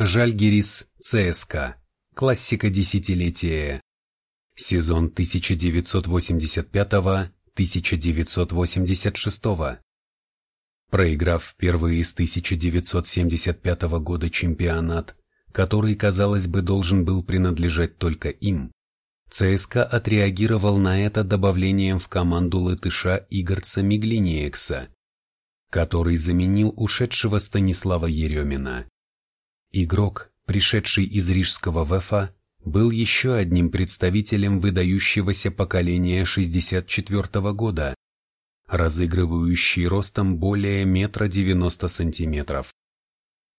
Жальгирис ЦСКА. Классика десятилетия. Сезон 1985-1986. Проиграв впервые с 1975 года чемпионат, который, казалось бы, должен был принадлежать только им, ЦСКА отреагировал на это добавлением в команду латыша Игорца Миглиниекса, который заменил ушедшего Станислава Еремина. Игрок, пришедший из рижского ВЭФа, был еще одним представителем выдающегося поколения 64 -го года, разыгрывающий ростом более метра девяносто сантиметров.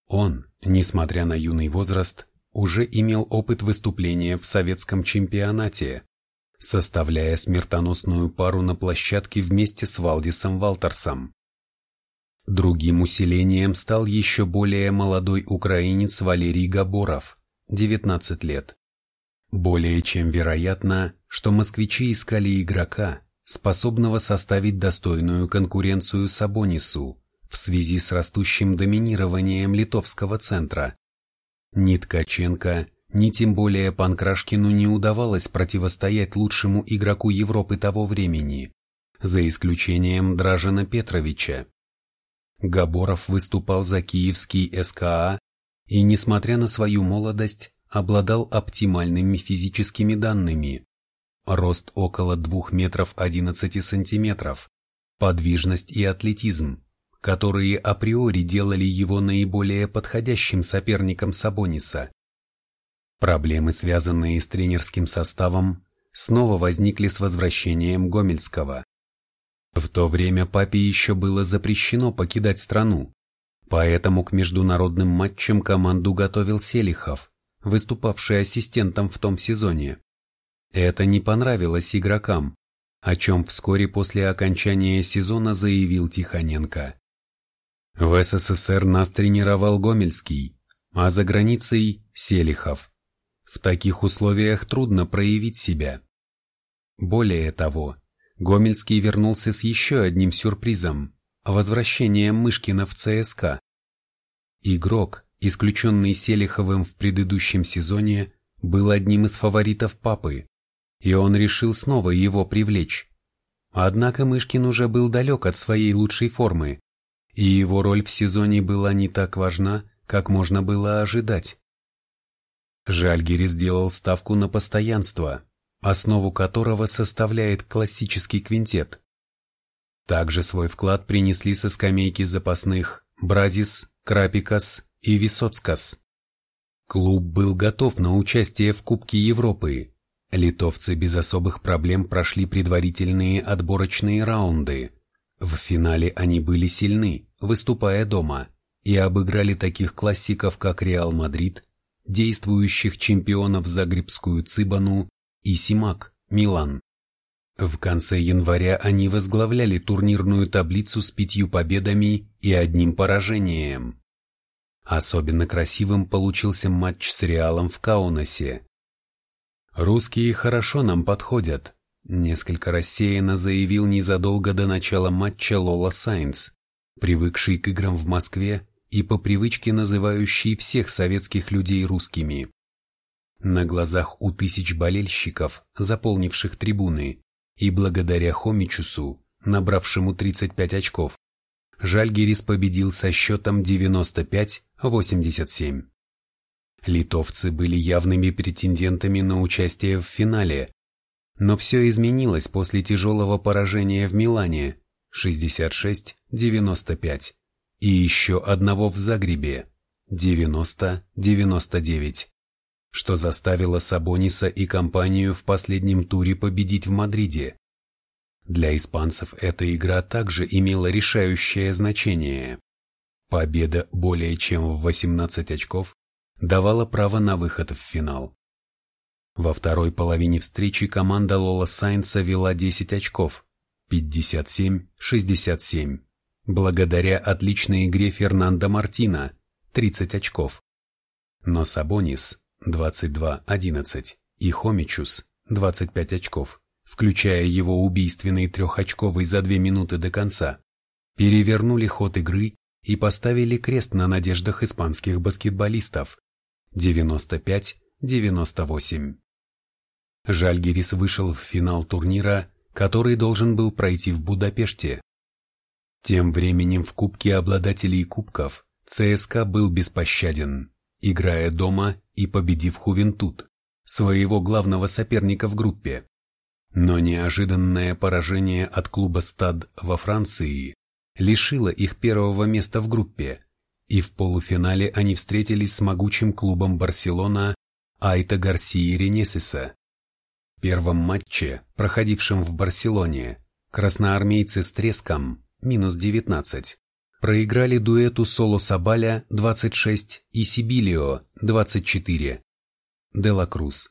Он, несмотря на юный возраст, уже имел опыт выступления в советском чемпионате, составляя смертоносную пару на площадке вместе с Валдисом Валтерсом. Другим усилением стал еще более молодой украинец Валерий Габоров, 19 лет. Более чем вероятно, что москвичи искали игрока, способного составить достойную конкуренцию Сабонису в связи с растущим доминированием литовского центра. Ни Ткаченко, ни тем более Панкрашкину не удавалось противостоять лучшему игроку Европы того времени, за исключением Дражена Петровича. Габоров выступал за киевский СКА и, несмотря на свою молодость, обладал оптимальными физическими данными. Рост около 2 метров 11 сантиметров, подвижность и атлетизм, которые априори делали его наиболее подходящим соперником Сабониса. Проблемы, связанные с тренерским составом, снова возникли с возвращением Гомельского. В то время папе еще было запрещено покидать страну, поэтому к международным матчам команду готовил Селихов, выступавший ассистентом в том сезоне. Это не понравилось игрокам, о чем вскоре после окончания сезона заявил Тихоненко. В СССР нас тренировал Гомельский, а за границей – Селихов. В таких условиях трудно проявить себя. Более того, Гомельский вернулся с еще одним сюрпризом – возвращением Мышкина в ЦСКА. Игрок, исключенный Селиховым в предыдущем сезоне, был одним из фаворитов папы, и он решил снова его привлечь. Однако Мышкин уже был далек от своей лучшей формы, и его роль в сезоне была не так важна, как можно было ожидать. Жальгири сделал ставку на постоянство, основу которого составляет классический квинтет. Также свой вклад принесли со скамейки запасных Бразис, Крапикас и Висоцкас. Клуб был готов на участие в Кубке Европы. Литовцы без особых проблем прошли предварительные отборочные раунды. В финале они были сильны, выступая дома, и обыграли таких классиков, как Реал Мадрид, действующих чемпионов Загребскую Цибону и Симак, Милан. В конце января они возглавляли турнирную таблицу с пятью победами и одним поражением. Особенно красивым получился матч с Реалом в Каунасе. «Русские хорошо нам подходят», – несколько рассеянно заявил незадолго до начала матча Лола Сайнс, привыкший к играм в Москве и по привычке называющий всех советских людей русскими. На глазах у тысяч болельщиков, заполнивших трибуны, и благодаря Хомичусу, набравшему 35 очков, Жальгерис победил со счетом 95-87. Литовцы были явными претендентами на участие в финале, но все изменилось после тяжелого поражения в Милане 66-95 и еще одного в Загребе 90-99 что заставило Сабониса и компанию в последнем туре победить в Мадриде. Для испанцев эта игра также имела решающее значение. Победа более чем в 18 очков давала право на выход в финал. Во второй половине встречи команда Лола Сайнца вела 10 очков, 57-67, благодаря отличной игре Фернандо Мартина, 30 очков. Но Сабонис, 22-11 и Хомичус 25 очков, включая его убийственный трехочковый за две минуты до конца, перевернули ход игры и поставили крест на надеждах испанских баскетболистов, 95-98. Жальгирис вышел в финал турнира, который должен был пройти в Будапеште. Тем временем в Кубке обладателей кубков ЦСКА был беспощаден, играя дома и победив Хувентуд, своего главного соперника в группе. Но неожиданное поражение от клуба «Стад» во Франции лишило их первого места в группе, и в полуфинале они встретились с могучим клубом «Барселона» Айта Гарсии Ренесиса. В первом матче, проходившем в Барселоне, красноармейцы с треском, минус 19, проиграли дуэту Соло Сабаля 26 и Сибилио 24. Дела Круз.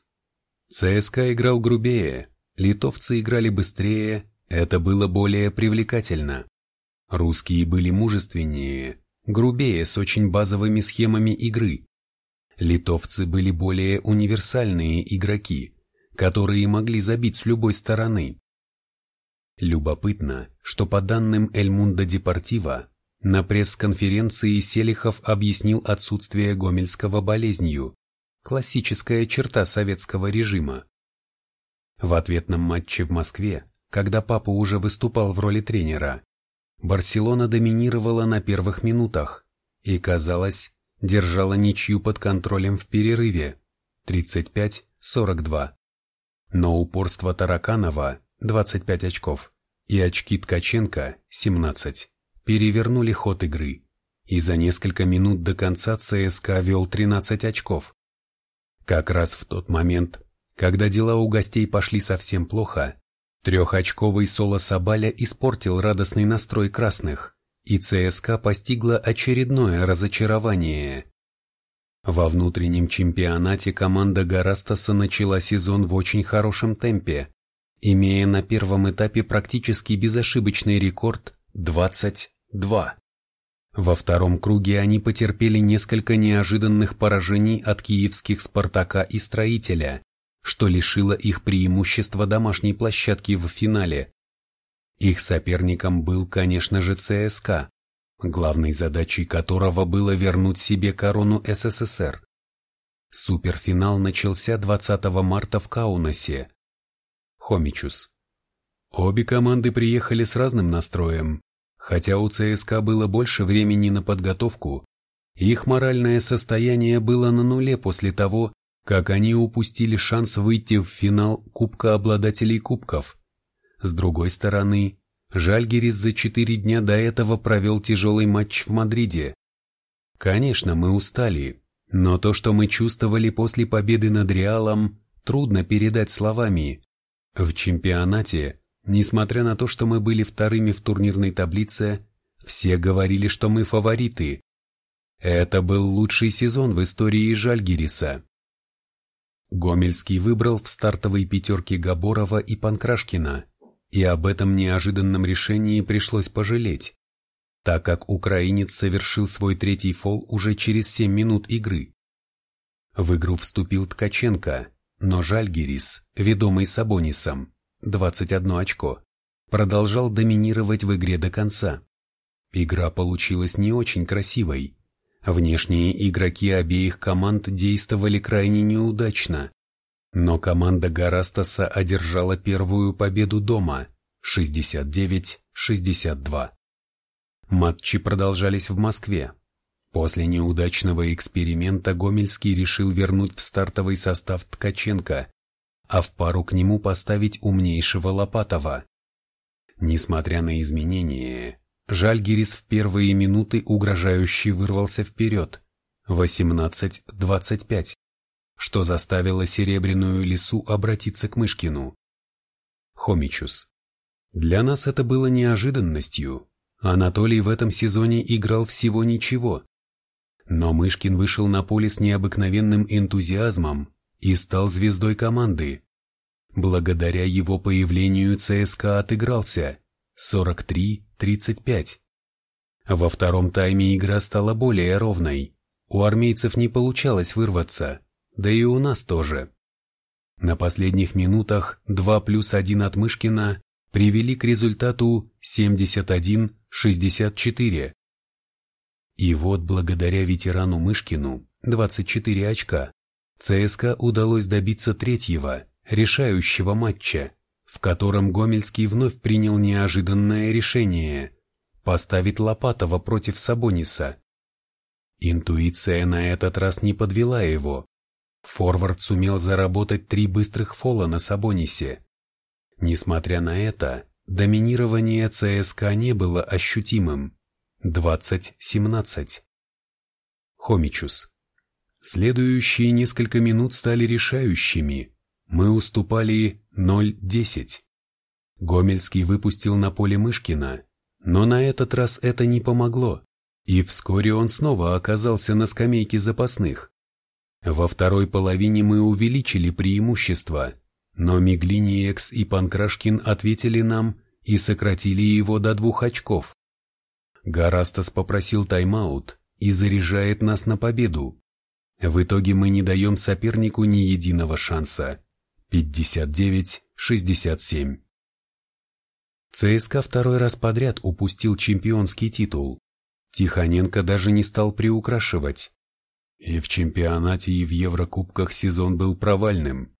ЦСКА играл грубее, литовцы играли быстрее, это было более привлекательно. Русские были мужественнее, грубее с очень базовыми схемами игры. Литовцы были более универсальные игроки, которые могли забить с любой стороны. Любопытно, что по данным Эльмунда Депортива, на пресс-конференции Селихов объяснил отсутствие гомельского болезнью, классическая черта советского режима. В ответном матче в Москве, когда папа уже выступал в роли тренера, Барселона доминировала на первых минутах и, казалось, держала ничью под контролем в перерыве 35-42. Но упорство Тараканова 25 очков и очки Ткаченко 17 перевернули ход игры, и за несколько минут до конца ЦСКА вел 13 очков. Как раз в тот момент, когда дела у гостей пошли совсем плохо, трехочковый соло Сабаля испортил радостный настрой красных, и ЦСКА постигло очередное разочарование. Во внутреннем чемпионате команда Гарастаса начала сезон в очень хорошем темпе, имея на первом этапе практически безошибочный рекорд 20 2. Во втором круге они потерпели несколько неожиданных поражений от киевских «Спартака» и «Строителя», что лишило их преимущества домашней площадки в финале. Их соперником был, конечно же, ЦСКА, главной задачей которого было вернуть себе корону СССР. Суперфинал начался 20 марта в Каунасе. Хомичус. Обе команды приехали с разным настроем. Хотя у ЦСКА было больше времени на подготовку, их моральное состояние было на нуле после того, как они упустили шанс выйти в финал Кубка обладателей кубков. С другой стороны, Жальгерис за четыре дня до этого провел тяжелый матч в Мадриде. Конечно, мы устали, но то, что мы чувствовали после победы над Реалом, трудно передать словами. В чемпионате Несмотря на то, что мы были вторыми в турнирной таблице, все говорили, что мы фавориты. Это был лучший сезон в истории Жальгириса. Гомельский выбрал в стартовой пятерке Габорова и Панкрашкина, и об этом неожиданном решении пришлось пожалеть, так как украинец совершил свой третий фол уже через 7 минут игры. В игру вступил Ткаченко, но Жальгирис, ведомый Сабонисом, 21 очко, продолжал доминировать в игре до конца. Игра получилась не очень красивой. Внешние игроки обеих команд действовали крайне неудачно. Но команда Гарастаса одержала первую победу дома 69-62. Матчи продолжались в Москве. После неудачного эксперимента Гомельский решил вернуть в стартовый состав Ткаченко, а в пару к нему поставить умнейшего Лопатова. Несмотря на изменения, Жальгирис в первые минуты угрожающе вырвался вперед, 18-25, что заставило Серебряную Лису обратиться к Мышкину. Хомичус. Для нас это было неожиданностью. Анатолий в этом сезоне играл всего ничего. Но Мышкин вышел на поле с необыкновенным энтузиазмом и стал звездой команды. Благодаря его появлению ЦСКА отыгрался 43-35. Во втором тайме игра стала более ровной. У армейцев не получалось вырваться, да и у нас тоже. На последних минутах 2 плюс 1 от Мышкина привели к результату 71-64. И вот благодаря ветерану Мышкину 24 очка, ЦСКА удалось добиться третьего, решающего матча, в котором Гомельский вновь принял неожиданное решение – поставить Лопатова против Сабониса. Интуиция на этот раз не подвела его. Форвард сумел заработать три быстрых фола на Сабонисе. Несмотря на это, доминирование ЦСКА не было ощутимым – 20-17. Хомичус. Следующие несколько минут стали решающими. Мы уступали 0-10. Гомельский выпустил на поле Мышкина, но на этот раз это не помогло, и вскоре он снова оказался на скамейке запасных. Во второй половине мы увеличили преимущество, но Миглиниекс и Панкрашкин ответили нам и сократили его до двух очков. Гарастас попросил тайм-аут и заряжает нас на победу. В итоге мы не даем сопернику ни единого шанса. 59-67. ЦСКА второй раз подряд упустил чемпионский титул. Тихоненко даже не стал приукрашивать. И в чемпионате, и в Еврокубках сезон был провальным.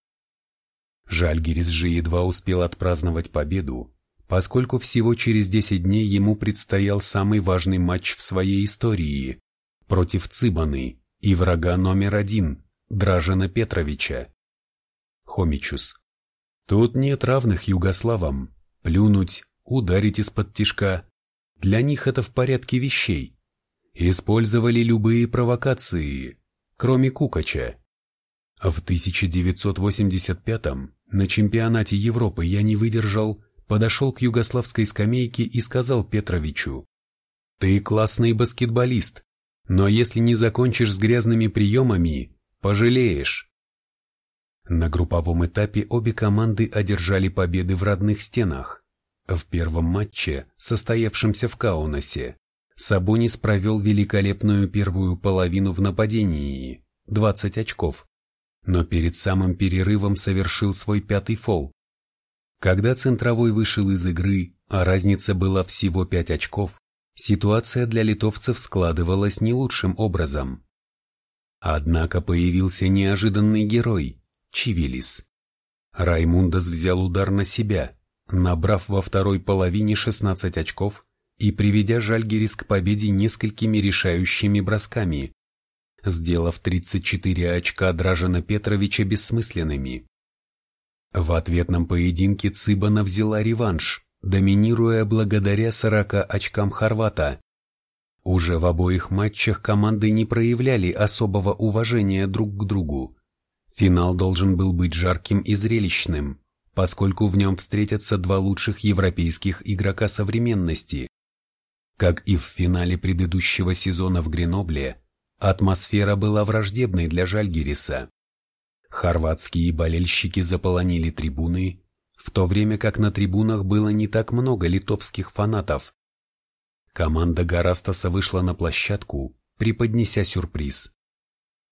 Жальгирис же едва успел отпраздновать победу, поскольку всего через 10 дней ему предстоял самый важный матч в своей истории против Цыбаны и врага номер один, Дражена Петровича. Хомичус. Тут нет равных югославам. Плюнуть, ударить из-под тишка. Для них это в порядке вещей. Использовали любые провокации, кроме Кукача. В 1985-м на чемпионате Европы я не выдержал, подошел к югославской скамейке и сказал Петровичу, «Ты классный баскетболист, но если не закончишь с грязными приемами, пожалеешь. На групповом этапе обе команды одержали победы в родных стенах. В первом матче, состоявшемся в Каунасе, Сабонис провел великолепную первую половину в нападении, 20 очков, но перед самым перерывом совершил свой пятый фол. Когда центровой вышел из игры, а разница была всего 5 очков, ситуация для литовцев складывалась не лучшим образом. Однако появился неожиданный герой – Чивилис. Раймундас взял удар на себя, набрав во второй половине 16 очков и приведя Жальгерис к победе несколькими решающими бросками, сделав 34 очка Дражена Петровича бессмысленными. В ответном поединке Цыбана взяла реванш, доминируя благодаря 40 очкам Хорвата. Уже в обоих матчах команды не проявляли особого уважения друг к другу. Финал должен был быть жарким и зрелищным, поскольку в нем встретятся два лучших европейских игрока современности. Как и в финале предыдущего сезона в Гренобле, атмосфера была враждебной для Жальгириса. Хорватские болельщики заполонили трибуны, в то время как на трибунах было не так много литовских фанатов. Команда Гарастаса вышла на площадку, преподнеся сюрприз.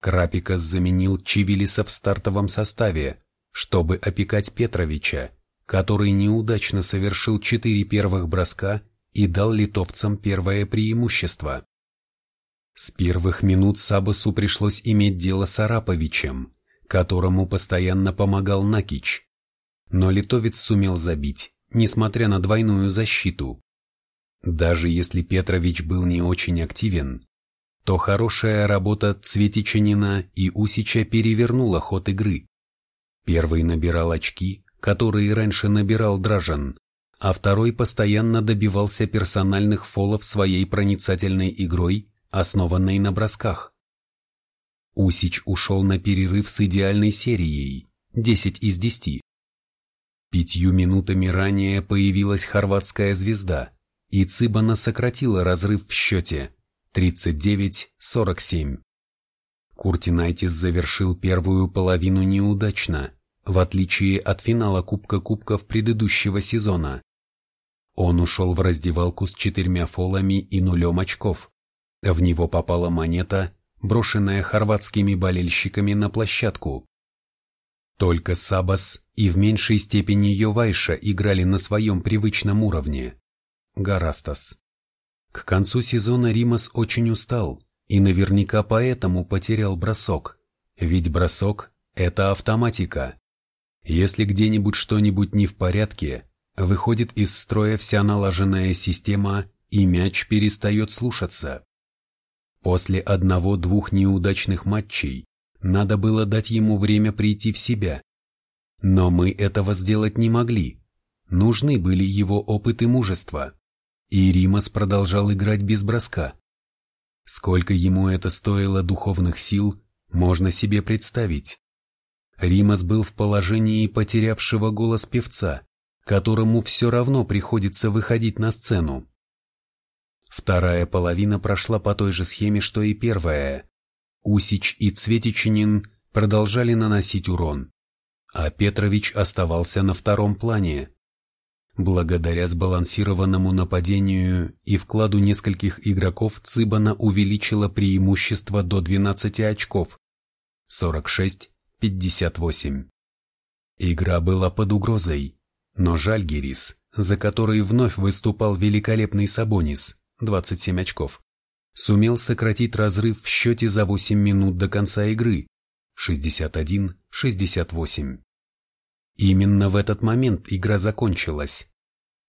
Крапикас заменил Чивилиса в стартовом составе, чтобы опекать Петровича, который неудачно совершил четыре первых броска и дал литовцам первое преимущество. С первых минут Сабасу пришлось иметь дело с Араповичем, которому постоянно помогал Накич но литовец сумел забить, несмотря на двойную защиту. Даже если Петрович был не очень активен, то хорошая работа Цветичанина и Усича перевернула ход игры. Первый набирал очки, которые раньше набирал Дражан, а второй постоянно добивался персональных фолов своей проницательной игрой, основанной на бросках. Усич ушел на перерыв с идеальной серией, 10 из 10. Пятью минутами ранее появилась хорватская звезда, и Цыбана сократила разрыв в счете 39-47. Куртинайтис завершил первую половину неудачно, в отличие от финала Кубка Кубков предыдущего сезона. Он ушел в раздевалку с четырьмя фолами и нулем очков. В него попала монета, брошенная хорватскими болельщиками на площадку. Только Сабас и в меньшей степени Йовайша играли на своем привычном уровне. Гарастас. К концу сезона Римас очень устал, и наверняка поэтому потерял бросок, ведь бросок – это автоматика. Если где-нибудь что-нибудь не в порядке, выходит из строя вся налаженная система, и мяч перестает слушаться. После одного-двух неудачных матчей надо было дать ему время прийти в себя. Но мы этого сделать не могли. Нужны были его опыт и мужество. И Римас продолжал играть без броска. Сколько ему это стоило духовных сил, можно себе представить. Римас был в положении потерявшего голос певца, которому все равно приходится выходить на сцену. Вторая половина прошла по той же схеме, что и первая. Усич и Цветичинин продолжали наносить урон, а Петрович оставался на втором плане. Благодаря сбалансированному нападению и вкладу нескольких игроков Цыбана увеличила преимущество до 12 очков – 46-58. Игра была под угрозой, но Жальгерис, за который вновь выступал великолепный Сабонис, 27 очков, сумел сократить разрыв в счете за 8 минут до конца игры – 61-68. Именно в этот момент игра закончилась.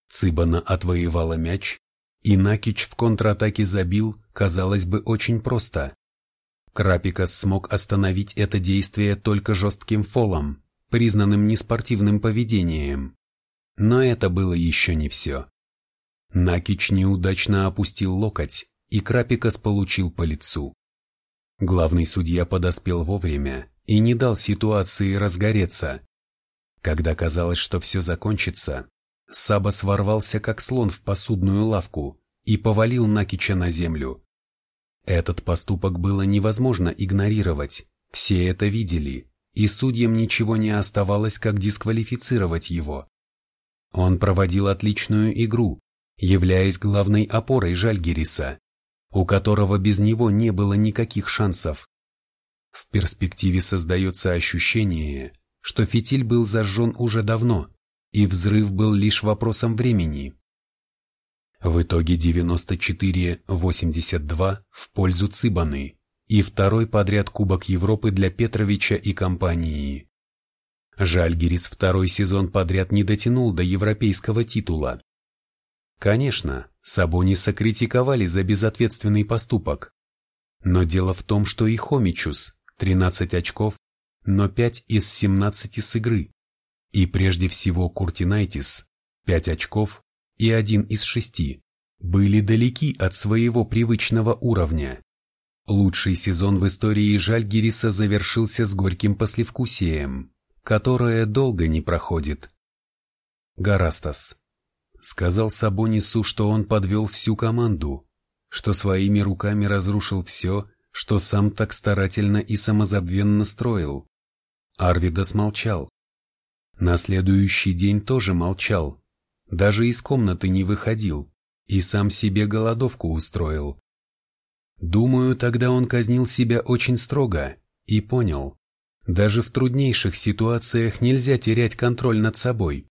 Цыбана отвоевала мяч, и Накич в контратаке забил, казалось бы, очень просто. Крапикас смог остановить это действие только жестким фолом, признанным неспортивным поведением. Но это было еще не все. Накич неудачно опустил локоть, и Крапикас получил по лицу. Главный судья подоспел вовремя и не дал ситуации разгореться. Когда казалось, что все закончится, Сабас ворвался как слон в посудную лавку и повалил Накича на землю. Этот поступок было невозможно игнорировать, все это видели, и судьям ничего не оставалось, как дисквалифицировать его. Он проводил отличную игру, являясь главной опорой Жальгириса, у которого без него не было никаких шансов. В перспективе создается ощущение, что фитиль был зажжен уже давно, и взрыв был лишь вопросом времени. В итоге 94-82 в пользу Цыбаны и второй подряд Кубок Европы для Петровича и компании. Жальгирис второй сезон подряд не дотянул до европейского титула. Конечно, Сабониса критиковали за безответственный поступок. Но дело в том, что и Хомичус, 13 очков, но 5 из 17 с игры. И прежде всего Куртинайтис, 5 очков и 1 из 6, были далеки от своего привычного уровня. Лучший сезон в истории Жальгириса завершился с горьким послевкусием, которое долго не проходит. Гарастас Сказал Сабонису, что он подвел всю команду, что своими руками разрушил все, что сам так старательно и самозабвенно строил. Арвидас молчал. На следующий день тоже молчал, даже из комнаты не выходил и сам себе голодовку устроил. Думаю, тогда он казнил себя очень строго и понял, даже в труднейших ситуациях нельзя терять контроль над собой.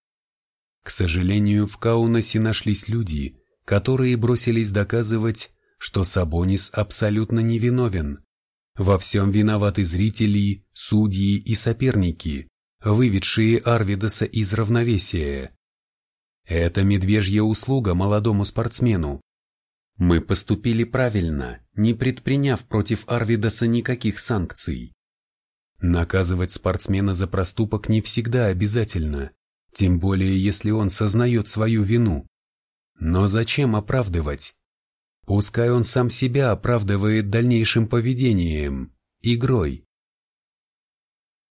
К сожалению, в Каунасе нашлись люди, которые бросились доказывать, что Сабонис абсолютно невиновен. Во всем виноваты зрители, судьи и соперники, выведшие Арвидаса из равновесия. Это медвежья услуга молодому спортсмену. Мы поступили правильно, не предприняв против Арвидаса никаких санкций. Наказывать спортсмена за проступок не всегда обязательно тем более если он сознает свою вину. Но зачем оправдывать? Пускай он сам себя оправдывает дальнейшим поведением, игрой.